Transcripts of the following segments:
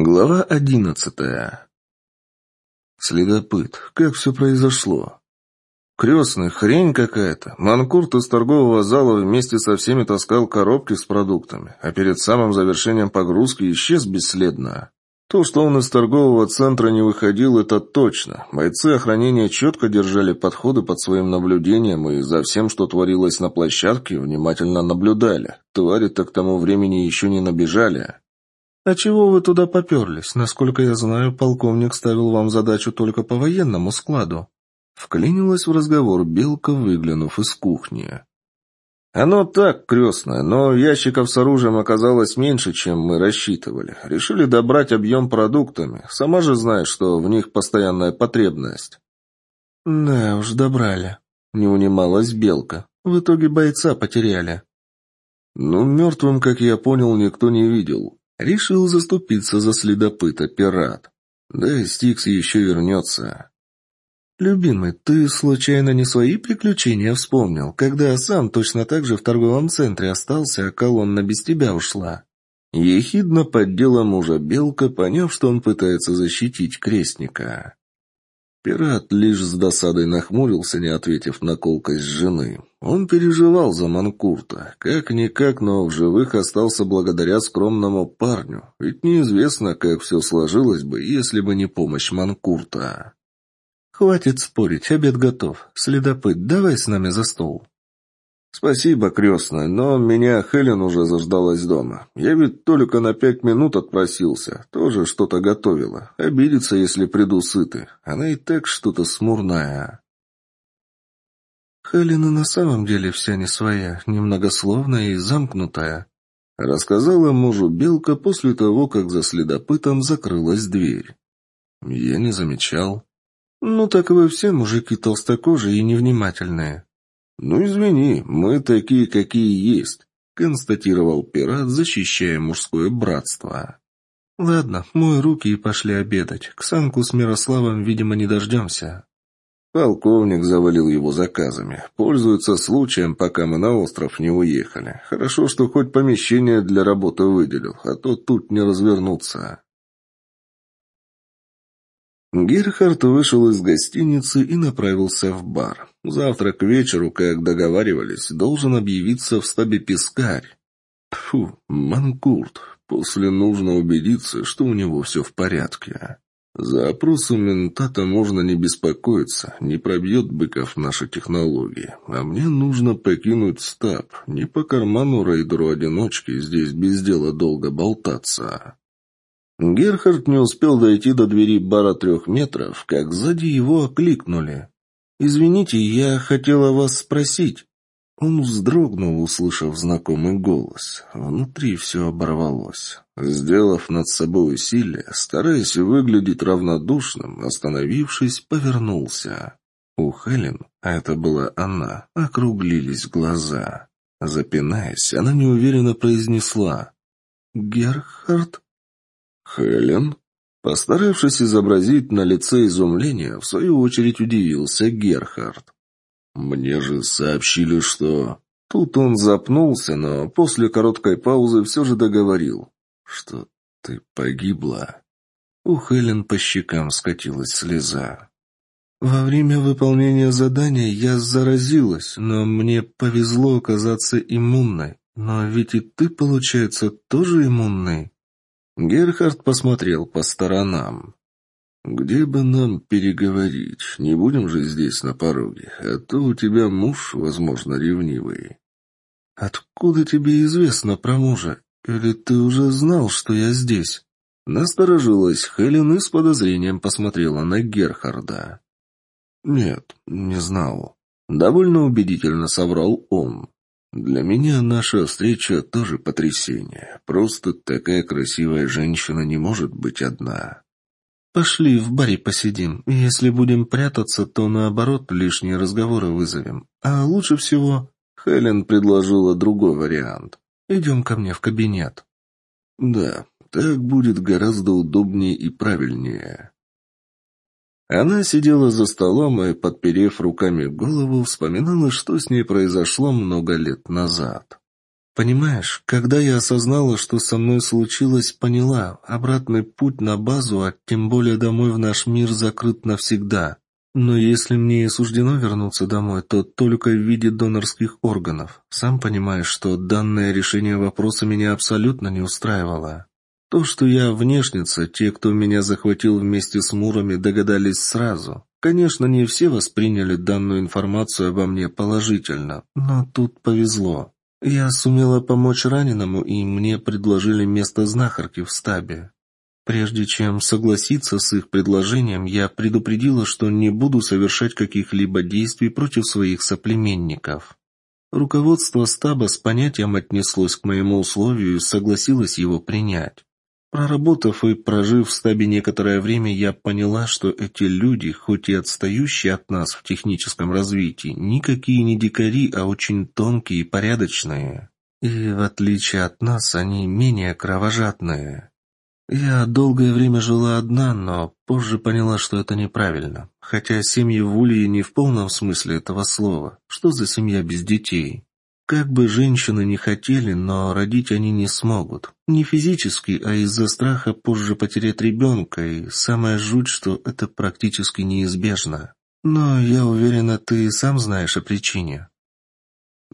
Глава одиннадцатая. Следопыт. Как все произошло? Крестный, хрень какая-то. Манкурт из торгового зала вместе со всеми таскал коробки с продуктами, а перед самым завершением погрузки исчез бесследно. То, что он из торгового центра не выходил, это точно. Бойцы охранения четко держали подходы под своим наблюдением и за всем, что творилось на площадке, внимательно наблюдали. Твари-то к тому времени еще не набежали. «А чего вы туда поперлись? Насколько я знаю, полковник ставил вам задачу только по военному складу». Вклинилась в разговор Белка, выглянув из кухни. «Оно так, крестное, но ящиков с оружием оказалось меньше, чем мы рассчитывали. Решили добрать объем продуктами. Сама же знаешь, что в них постоянная потребность». «Да уж, добрали», — не унималась Белка. «В итоге бойца потеряли». «Ну, мертвым, как я понял, никто не видел. Решил заступиться за следопыта пират. Да и Стикс еще вернется. «Любимый, ты случайно не свои приключения вспомнил, когда сам точно так же в торговом центре остался, а колонна без тебя ушла?» Ехидно поддела мужа Белка, поняв, что он пытается защитить крестника. Пират лишь с досадой нахмурился, не ответив на колкость жены. Он переживал за Манкурта. Как-никак, но в живых остался благодаря скромному парню. Ведь неизвестно, как все сложилось бы, если бы не помощь Манкурта. «Хватит спорить, обед готов. Следопыт, давай с нами за стол». «Спасибо, крестная, но меня Хелен уже заждалась дома. Я ведь только на пять минут отпросился. Тоже что-то готовила. Обидится, если приду сыты. Она и так что-то смурная». Хелена на самом деле вся не своя, немногословная и замкнутая. Рассказала мужу Белка после того, как за следопытом закрылась дверь. Я не замечал. «Ну так вы все мужики толстокожие и невнимательные. «Ну, извини, мы такие, какие есть», — констатировал пират, защищая мужское братство. «Ладно, мой руки и пошли обедать. Ксанку с Мирославом, видимо, не дождемся». Полковник завалил его заказами. Пользуется случаем, пока мы на остров не уехали. Хорошо, что хоть помещение для работы выделил, а то тут не развернуться. Герхард вышел из гостиницы и направился в бар. Завтра к вечеру, как договаривались, должен объявиться в стабе пескарь. Фу, Манкурт. После нужно убедиться, что у него все в порядке. За опросы ментата можно не беспокоиться, не пробьет быков наши технологии. А мне нужно покинуть стаб. Не по карману рейдеру-одиночке здесь без дела долго болтаться. Герхард не успел дойти до двери бара трех метров, как сзади его окликнули. «Извините, я хотела вас спросить». Он вздрогнул, услышав знакомый голос. Внутри все оборвалось. Сделав над собой усилие, стараясь выглядеть равнодушным, остановившись, повернулся. У Хелен, а это была она, округлились глаза. Запинаясь, она неуверенно произнесла «Герхард?» «Хелен?» Постаравшись изобразить на лице изумление, в свою очередь удивился Герхард. «Мне же сообщили, что...» Тут он запнулся, но после короткой паузы все же договорил, что ты погибла. У Хелен по щекам скатилась слеза. «Во время выполнения задания я заразилась, но мне повезло оказаться иммунной. Но ведь и ты, получается, тоже иммунный?» Герхард посмотрел по сторонам. «Где бы нам переговорить? Не будем же здесь на пороге, а то у тебя муж, возможно, ревнивый». «Откуда тебе известно про мужа? Или ты уже знал, что я здесь?» Насторожилась Хелен и с подозрением посмотрела на Герхарда. «Нет, не знал». Довольно убедительно соврал он. Для меня наша встреча тоже потрясение. Просто такая красивая женщина не может быть одна. Пошли в баре посидим. Если будем прятаться, то наоборот лишние разговоры вызовем. А лучше всего... Хелен предложила другой вариант. Идем ко мне в кабинет. Да, так будет гораздо удобнее и правильнее. Она сидела за столом и, подперев руками голову, вспоминала, что с ней произошло много лет назад. Понимаешь, когда я осознала, что со мной случилось, поняла, обратный путь на базу, а тем более домой в наш мир закрыт навсегда. Но если мне и суждено вернуться домой, то только в виде донорских органов. Сам понимаешь, что данное решение вопроса меня абсолютно не устраивало. То, что я внешница, те, кто меня захватил вместе с Мурами, догадались сразу. Конечно, не все восприняли данную информацию обо мне положительно, но тут повезло. Я сумела помочь раненому, и мне предложили место знахарки в стабе. Прежде чем согласиться с их предложением, я предупредила, что не буду совершать каких-либо действий против своих соплеменников. Руководство стаба с понятием отнеслось к моему условию и согласилось его принять. Проработав и прожив в стабе некоторое время, я поняла, что эти люди, хоть и отстающие от нас в техническом развитии, никакие не дикари, а очень тонкие и порядочные. И в отличие от нас, они менее кровожадные. Я долгое время жила одна, но позже поняла, что это неправильно. Хотя семьи в Улье не в полном смысле этого слова. Что за семья без детей? Как бы женщины не хотели, но родить они не смогут. Не физически, а из-за страха позже потерять ребенка, и самое жуть, что это практически неизбежно. Но я уверена, ты сам знаешь о причине.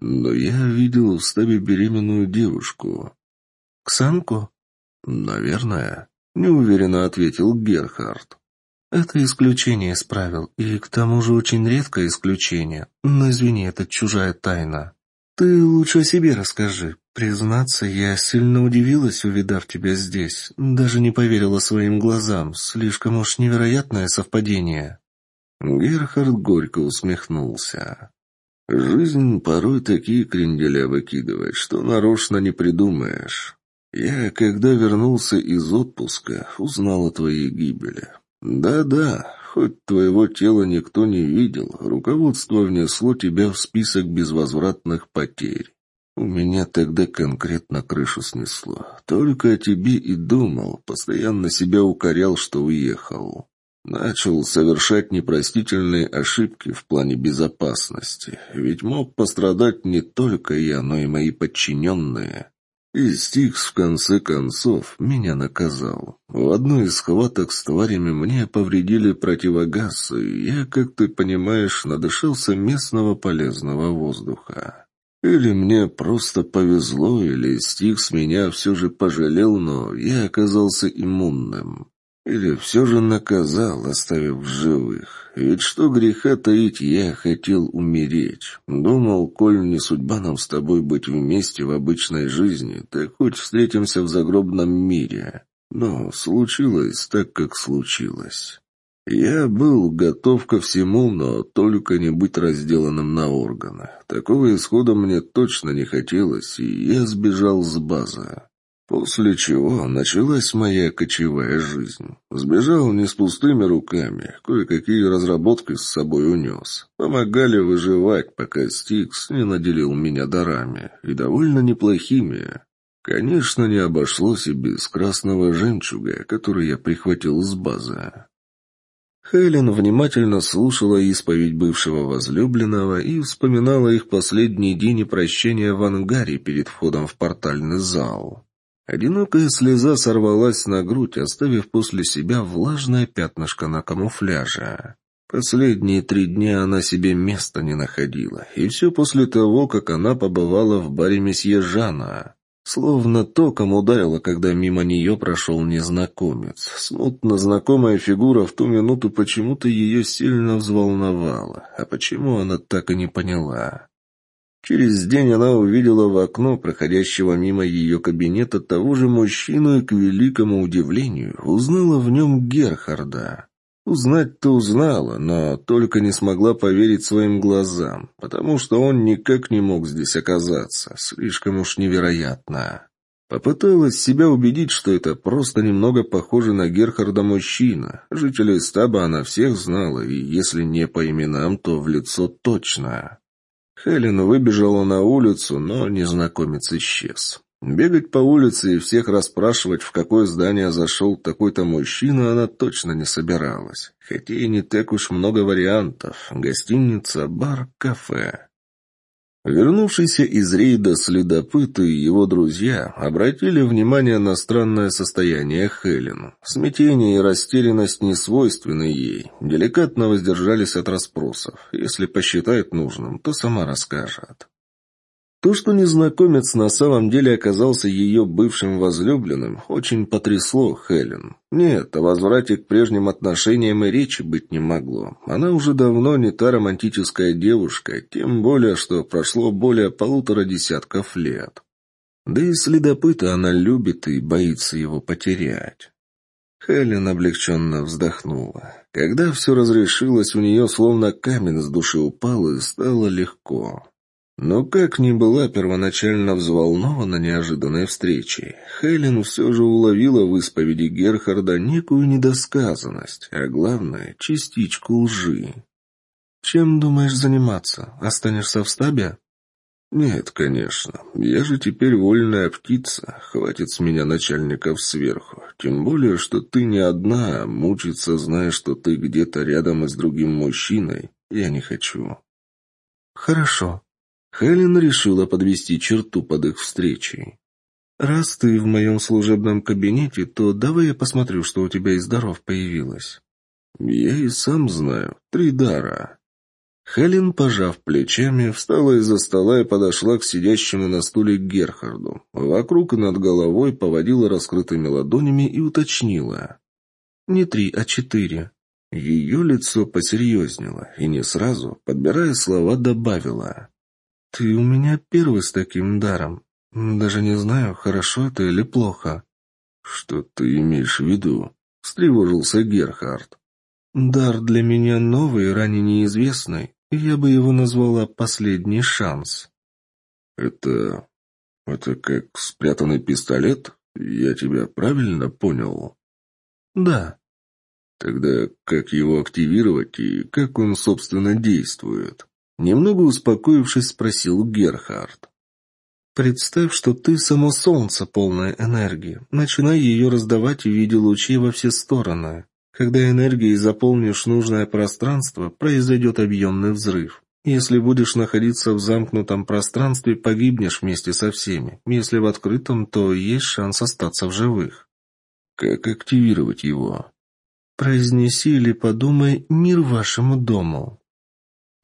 Но я видел в стабе беременную девушку. Ксанку? Наверное, неуверенно ответил Герхард. Это исключение из правил, и к тому же очень редкое исключение. Но извини, это чужая тайна. «Ты лучше о себе расскажи. Признаться, я сильно удивилась, увидав тебя здесь. Даже не поверила своим глазам. Слишком уж невероятное совпадение». Герхард горько усмехнулся. «Жизнь порой такие кренделя выкидывает, что нарочно не придумаешь. Я, когда вернулся из отпуска, узнал о твоей гибели. Да-да, Хоть твоего тела никто не видел, руководство внесло тебя в список безвозвратных потерь. У меня тогда конкретно крышу снесло. Только о тебе и думал, постоянно себя укорял, что уехал. Начал совершать непростительные ошибки в плане безопасности, ведь мог пострадать не только я, но и мои подчиненные. И Стикс, в конце концов, меня наказал. В одной из схваток с тварями мне повредили противогаз, и я, как ты понимаешь, надышался местного полезного воздуха. Или мне просто повезло, или Стикс меня все же пожалел, но я оказался иммунным. Или все же наказал, оставив живых. Ведь что греха таить, я хотел умереть. Думал, коль не судьба нам с тобой быть вместе в обычной жизни, так хоть встретимся в загробном мире. Но случилось так, как случилось. Я был готов ко всему, но только не быть разделанным на органы. Такого исхода мне точно не хотелось, и я сбежал с базы. После чего началась моя кочевая жизнь. Сбежал не с пустыми руками, кое-какие разработки с собой унес. Помогали выживать, пока Стикс не наделил меня дарами, и довольно неплохими. Конечно, не обошлось и без красного жемчуга, который я прихватил с базы. Хелен внимательно слушала исповедь бывшего возлюбленного и вспоминала их последний день и прощения в ангаре перед входом в портальный зал. Одинокая слеза сорвалась на грудь, оставив после себя влажное пятнышко на камуфляже. Последние три дня она себе места не находила, и все после того, как она побывала в баре месье Жана. Словно током ударило, когда мимо нее прошел незнакомец. Смутно знакомая фигура в ту минуту почему-то ее сильно взволновала, а почему она так и не поняла. Через день она увидела в окно проходящего мимо ее кабинета того же мужчину и, к великому удивлению, узнала в нем Герхарда. Узнать-то узнала, но только не смогла поверить своим глазам, потому что он никак не мог здесь оказаться, слишком уж невероятно. Попыталась себя убедить, что это просто немного похоже на Герхарда мужчина. Жителей стаба она всех знала, и если не по именам, то в лицо точно. Хелен выбежала на улицу, но незнакомец исчез. Бегать по улице и всех расспрашивать, в какое здание зашел такой-то мужчина, она точно не собиралась. Хотя и не так уж много вариантов. Гостиница, бар, кафе. Вернувшийся из рейда следопыт и его друзья обратили внимание на странное состояние Хелен. Смятение и растерянность не свойственны ей. Деликатно воздержались от расспросов. Если посчитает нужным, то сама расскажет. То, что незнакомец на самом деле оказался ее бывшим возлюбленным, очень потрясло Хелен. Нет, о возврате к прежним отношениям и речи быть не могло. Она уже давно не та романтическая девушка, тем более, что прошло более полутора десятков лет. Да и следопыта она любит и боится его потерять. Хелен облегченно вздохнула. Когда все разрешилось, у нее словно камень с души упал и стало легко. Но как ни была первоначально взволнована неожиданной встречей, Хелен все же уловила в исповеди Герхарда некую недосказанность, а главное — частичку лжи. «Чем думаешь заниматься? Останешься в стабе?» «Нет, конечно. Я же теперь вольная птица. Хватит с меня начальников сверху. Тем более, что ты не одна, а мучиться, зная, что ты где-то рядом и с другим мужчиной, я не хочу». «Хорошо», Хелен решила подвести черту под их встречей. «Раз ты в моем служебном кабинете, то давай я посмотрю, что у тебя из даров появилось». «Я и сам знаю. Три дара». Хелен, пожав плечами, встала из-за стола и подошла к сидящему на стуле Герхарду. Вокруг и над головой поводила раскрытыми ладонями и уточнила. «Не три, а четыре». Ее лицо посерьезнело, и не сразу, подбирая слова, добавила. «Ты у меня первый с таким даром. Даже не знаю, хорошо это или плохо». «Что ты имеешь в виду?» — встревожился Герхард. «Дар для меня новый, ранее неизвестный. Я бы его назвала «последний шанс». «Это... это как спрятанный пистолет? Я тебя правильно понял?» «Да». «Тогда как его активировать и как он, собственно, действует?» Немного успокоившись, спросил Герхард. «Представь, что ты само солнце, полное энергии. Начинай ее раздавать в виде лучей во все стороны. Когда энергией заполнишь нужное пространство, произойдет объемный взрыв. Если будешь находиться в замкнутом пространстве, погибнешь вместе со всеми. Если в открытом, то есть шанс остаться в живых». «Как активировать его?» «Произнеси или подумай «Мир вашему дому».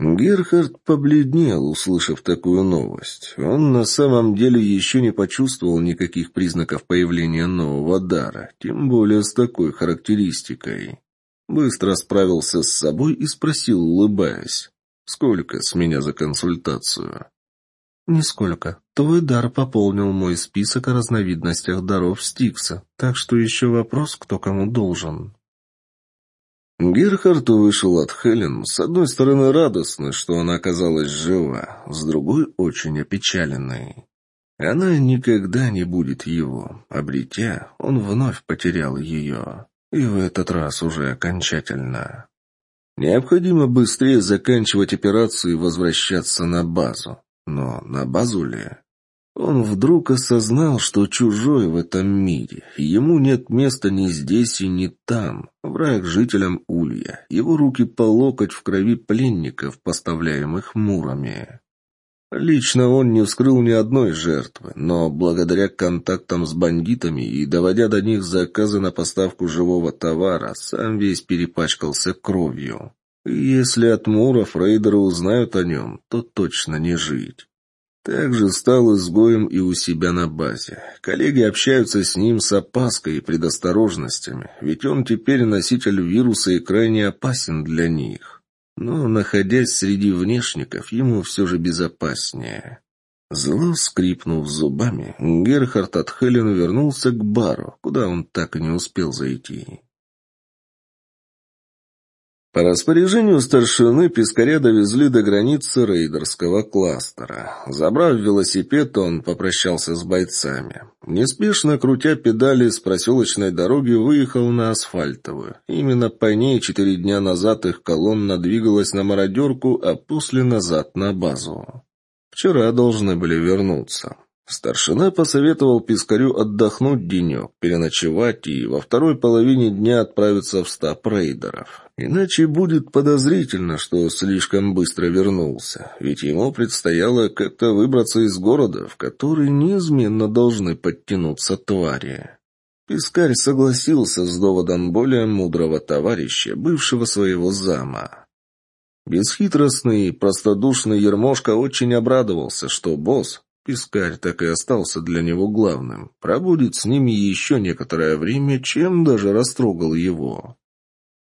Герхард побледнел, услышав такую новость. Он на самом деле еще не почувствовал никаких признаков появления нового дара, тем более с такой характеристикой. Быстро справился с собой и спросил, улыбаясь, «Сколько с меня за консультацию?» «Нисколько. Твой дар пополнил мой список о разновидностях даров Стикса, так что еще вопрос, кто кому должен». Герхард вышел от Хелен, с одной стороны радостный, что она оказалась жива, с другой очень опечаленной. Она никогда не будет его. Обретя, он вновь потерял ее. И в этот раз уже окончательно. Необходимо быстрее заканчивать операцию и возвращаться на базу. Но на базу ли? Он вдруг осознал, что чужой в этом мире. Ему нет места ни здесь и ни там. Враг жителям Улья. Его руки по локоть в крови пленников, поставляемых мурами. Лично он не вскрыл ни одной жертвы, но благодаря контактам с бандитами и доводя до них заказы на поставку живого товара, сам весь перепачкался кровью. Если от муров рейдеры узнают о нем, то точно не жить. Также стал изгоем и у себя на базе. Коллеги общаются с ним с опаской и предосторожностями, ведь он теперь носитель вируса и крайне опасен для них. Но, находясь среди внешников, ему все же безопаснее. Зло скрипнув зубами, Герхард от Хелен вернулся к бару, куда он так и не успел зайти. По распоряжению старшины пескаря довезли до границы рейдерского кластера. Забрав велосипед, он попрощался с бойцами. Неспешно крутя педали с проселочной дороги, выехал на асфальтовую. Именно по ней четыре дня назад их колонна двигалась на мародерку, а после назад на базу. Вчера должны были вернуться. Старшина посоветовал Пискарю отдохнуть денек, переночевать и во второй половине дня отправиться в стаб рейдеров. Иначе будет подозрительно, что слишком быстро вернулся, ведь ему предстояло как-то выбраться из города, в который неизменно должны подтянуться твари. Пискарь согласился с доводом более мудрого товарища, бывшего своего зама. Бесхитростный и простодушный Ермошка очень обрадовался, что босс, Пискарь так и остался для него главным, пробудет с ними еще некоторое время, чем даже растрогал его.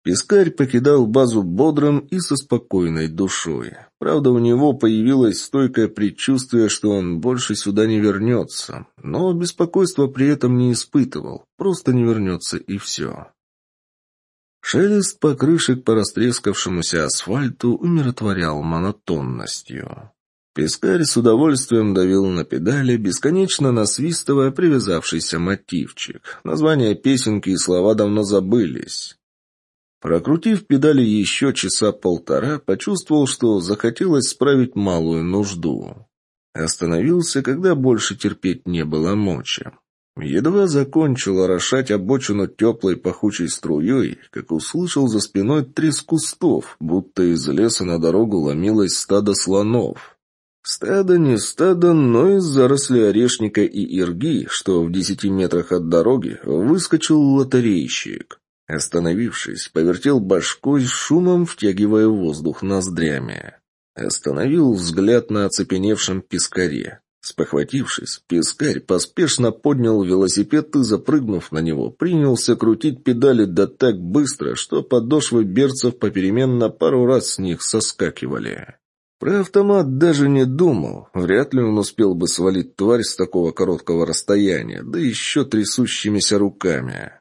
Пискарь покидал базу бодрым и со спокойной душой. Правда, у него появилось стойкое предчувствие, что он больше сюда не вернется, но беспокойства при этом не испытывал, просто не вернется и все. Шелест покрышек по растрескавшемуся асфальту умиротворял монотонностью. Пескарь с удовольствием давил на педали, бесконечно насвистывая привязавшийся мотивчик. Названия песенки и слова давно забылись. Прокрутив педали еще часа полтора, почувствовал, что захотелось справить малую нужду. Остановился, когда больше терпеть не было мочи. Едва закончил орошать обочину теплой пахучей струей, как услышал за спиной треск кустов, будто из леса на дорогу ломилось стадо слонов. Стадо не стадо, но из заросли орешника и ирги, что в десяти метрах от дороги, выскочил лотерейщик. Остановившись, повертел башкой с шумом, втягивая воздух ноздрями. Остановил взгляд на оцепеневшем пескаре. Спохватившись, пескарь поспешно поднял велосипед и, запрыгнув на него, принялся крутить педали да так быстро, что подошвы берцев попеременно пару раз с них соскакивали. Про автомат даже не думал. Вряд ли он успел бы свалить тварь с такого короткого расстояния, да еще трясущимися руками.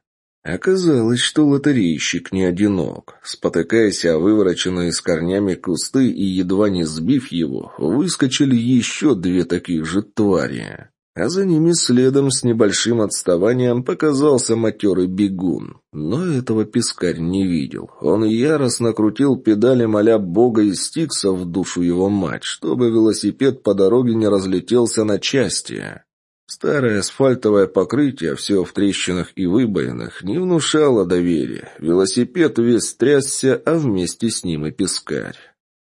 Оказалось, что лотерейщик не одинок. Спотыкаясь о вывороченные с корнями кусты и едва не сбив его, выскочили еще две таких же твари. А за ними следом с небольшим отставанием показался матерый бегун. Но этого пескарь не видел. Он яростно крутил педали, моля бога и стикса в душу его мать, чтобы велосипед по дороге не разлетелся на части. Старое асфальтовое покрытие, все в трещинах и выбоинах, не внушало доверия. Велосипед весь трясся, а вместе с ним и пескарь.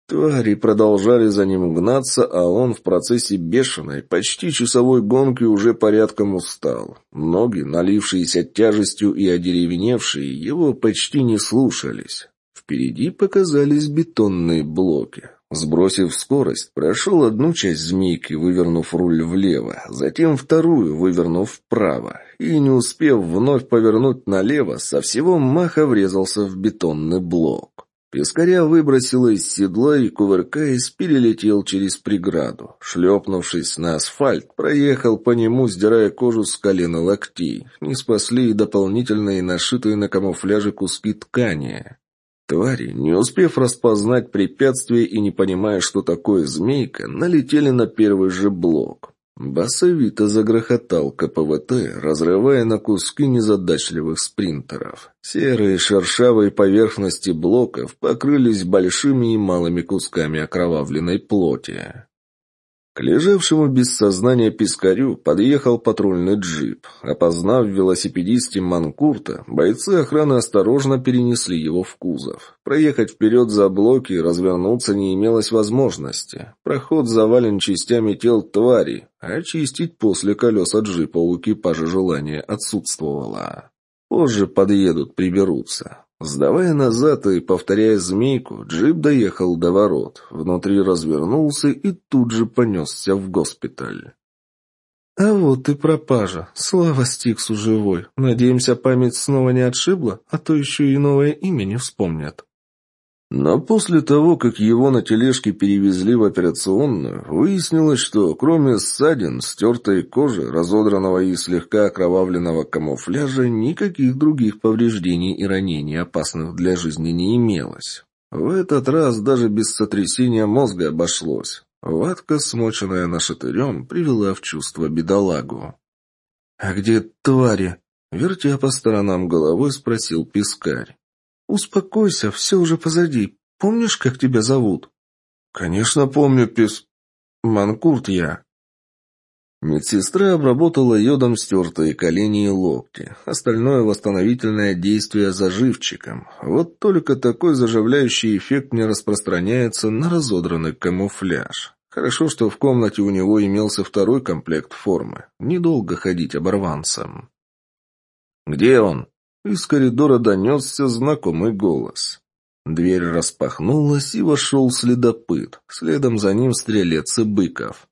Твари продолжали за ним гнаться, а он в процессе бешеной, почти часовой гонки уже порядком устал. Ноги, налившиеся тяжестью и одеревеневшие, его почти не слушались. Впереди показались бетонные блоки. Сбросив скорость, прошел одну часть змейки, вывернув руль влево, затем вторую, вывернув вправо, и, не успев вновь повернуть налево, со всего маха врезался в бетонный блок. Пескаря выбросило из седла и, кувыркаясь, перелетел через преграду. Шлепнувшись на асфальт, проехал по нему, сдирая кожу с колена локтей. Не спасли и дополнительные нашитые на камуфляже куски ткани. Твари, не успев распознать препятствие и не понимая, что такое змейка, налетели на первый же блок. Басовито загрохотал КПВТ, разрывая на куски незадачливых спринтеров. Серые шершавые поверхности блоков покрылись большими и малыми кусками окровавленной плоти. К лежавшему без сознания пескарю подъехал патрульный джип. Опознав велосипедисте Манкурта, бойцы охраны осторожно перенесли его в кузов. Проехать вперед за блоки и развернуться не имелось возможности. Проход завален частями тел тварей, а чистить после колеса джипа у экипажа желания отсутствовало. Позже подъедут, приберутся. Сдавая назад и повторяя змейку, джип доехал до ворот, внутри развернулся и тут же понесся в госпиталь. «А вот и пропажа. Слава Стиксу живой. Надеемся, память снова не отшибла, а то еще и новое имя не вспомнят». Но после того, как его на тележке перевезли в операционную, выяснилось, что кроме ссадин, стертой кожи, разодранного и слегка окровавленного камуфляжа, никаких других повреждений и ранений, опасных для жизни, не имелось. В этот раз даже без сотрясения мозга обошлось. Ватка, смоченная нашатырем, привела в чувство бедолагу. «А где твари?» — вертя по сторонам головой, спросил пескарь. «Успокойся, все уже позади. Помнишь, как тебя зовут?» «Конечно помню, пес... Манкурт я». Медсестра обработала йодом стертые колени и локти. Остальное восстановительное действие заживчиком. Вот только такой заживляющий эффект не распространяется на разодранный камуфляж. Хорошо, что в комнате у него имелся второй комплект формы. Недолго ходить оборванцем. «Где он?» Из коридора донесся знакомый голос. Дверь распахнулась, и вошел следопыт. Следом за ним стрелец и Быков.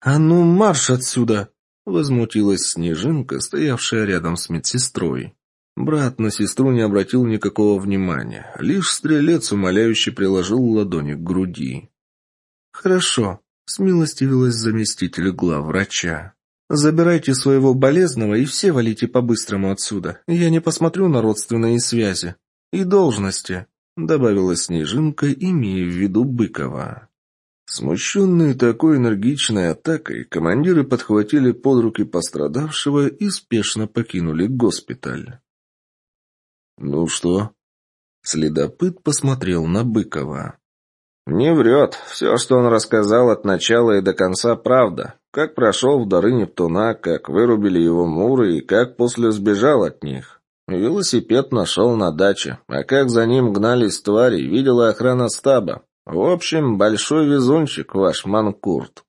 «А ну, марш отсюда!» — возмутилась Снежинка, стоявшая рядом с медсестрой. Брат на сестру не обратил никакого внимания. Лишь стрелец умоляюще приложил ладони к груди. «Хорошо», — смилостивилась заместитель главврача. «Забирайте своего болезного и все валите по-быстрому отсюда. Я не посмотрю на родственные связи. И должности», — добавила Снежинка, имея в виду Быкова. Смущенные такой энергичной атакой, командиры подхватили под руки пострадавшего и спешно покинули госпиталь. «Ну что?» Следопыт посмотрел на Быкова. «Не врет. Все, что он рассказал от начала и до конца, правда. Как прошел в дары Нептуна, как вырубили его муры и как после сбежал от них. Велосипед нашел на даче, а как за ним гнались твари, видела охрана стаба. В общем, большой везунчик ваш Манкурт.